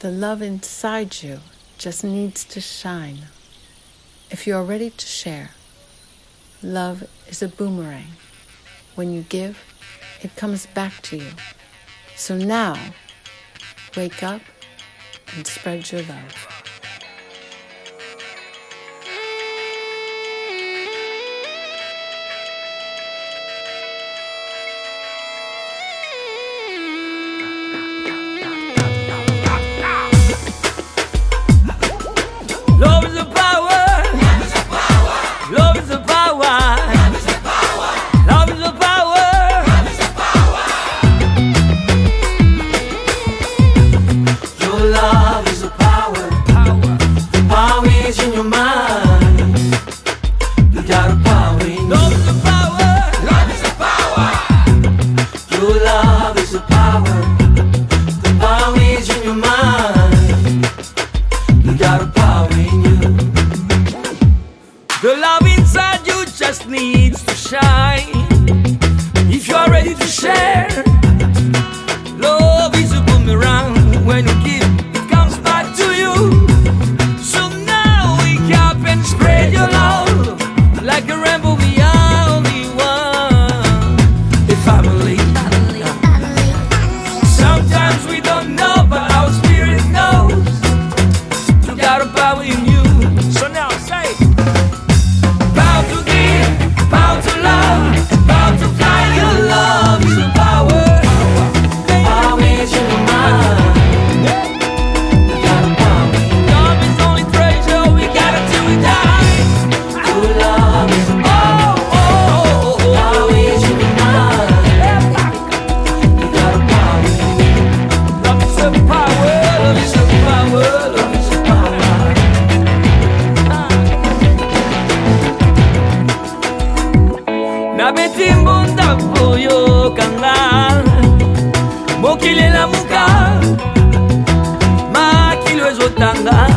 The love inside you just needs to shine. If you are ready to share, love is a boomerang. When you give, it comes back to you. So now, wake up and spread your love. Your mind. You got a power in you. Love is a power. Love is a power. Your love is a power. The power is in your mind. You got a power in you. The love inside you just needs to shine. If you are ready to share, love makilo